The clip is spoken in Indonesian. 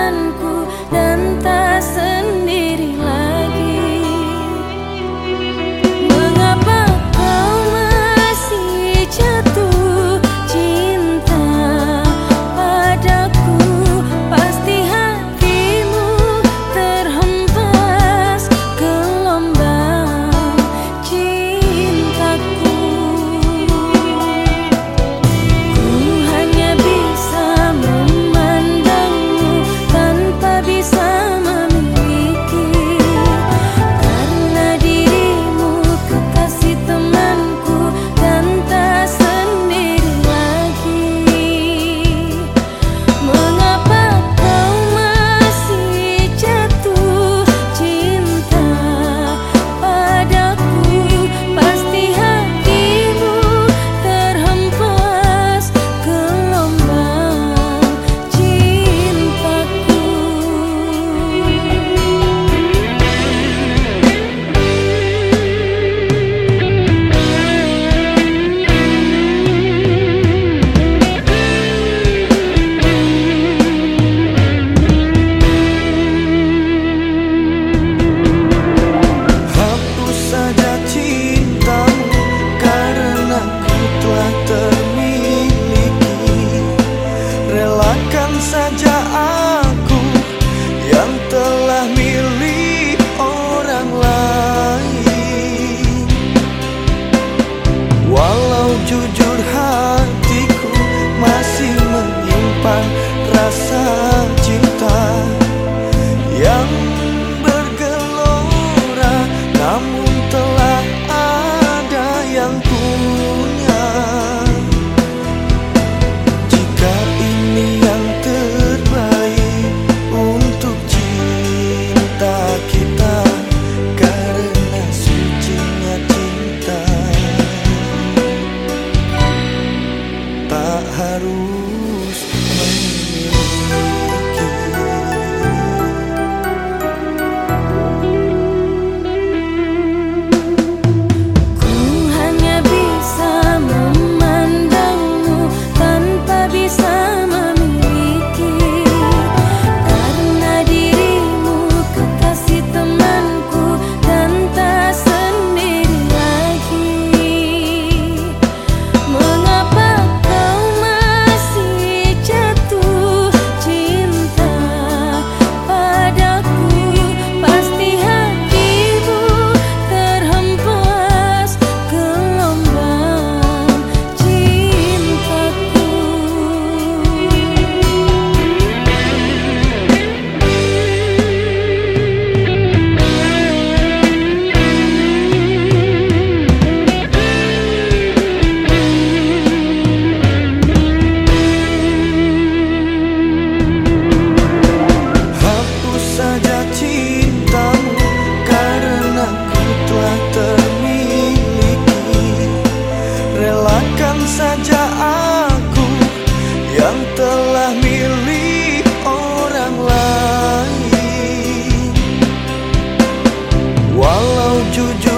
denganku raro Salahkan saja aku yang telah milih orang lain. Walau jujur